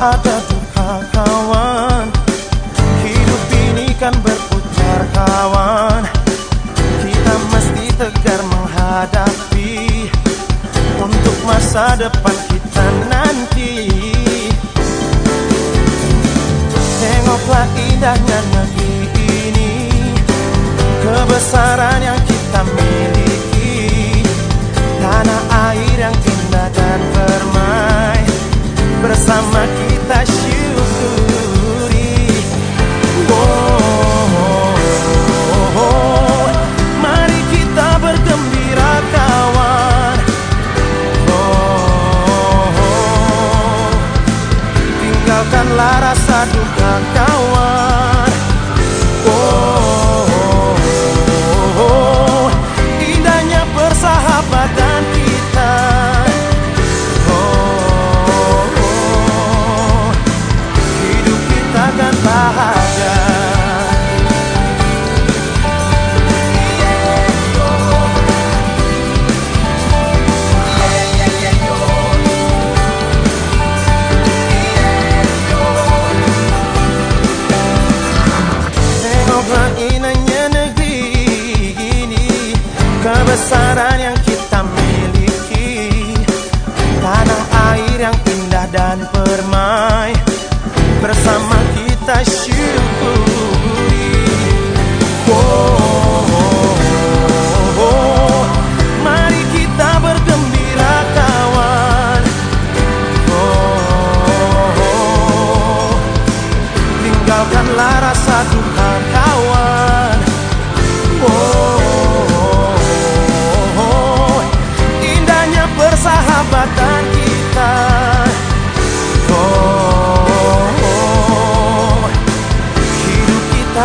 ada Tuhan kawan Hidup ini kan berputar kawan. Kita mesti tegar menghadapi. Untuk masa depan kita nanti. Tengoklah indahnya negeri ini. Kebesaran yang kita miliki. Tanah air yang kita Tinggalkanlah rasa duka kawan oh. Coba inanya negeri ini Kebesaran yang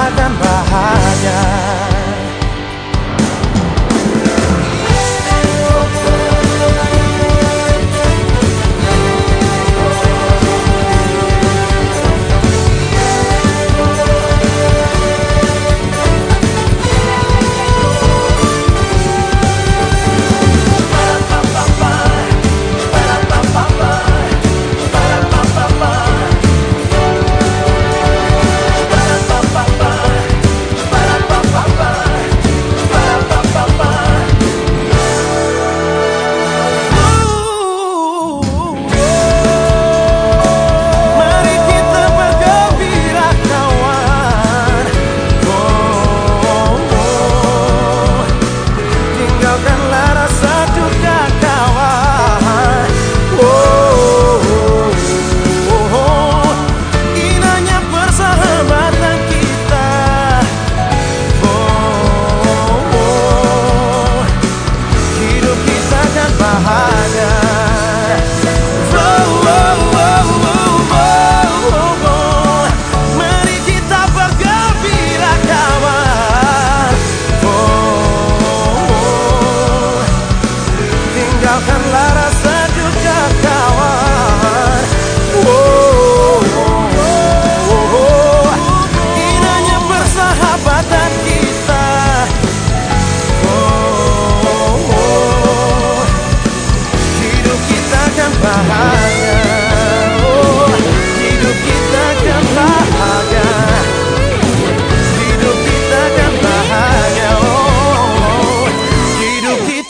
akan bahagia. ungkapkanlah rasa duka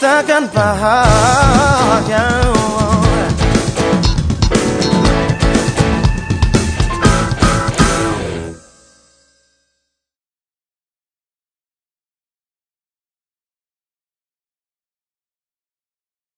takkan bahagia.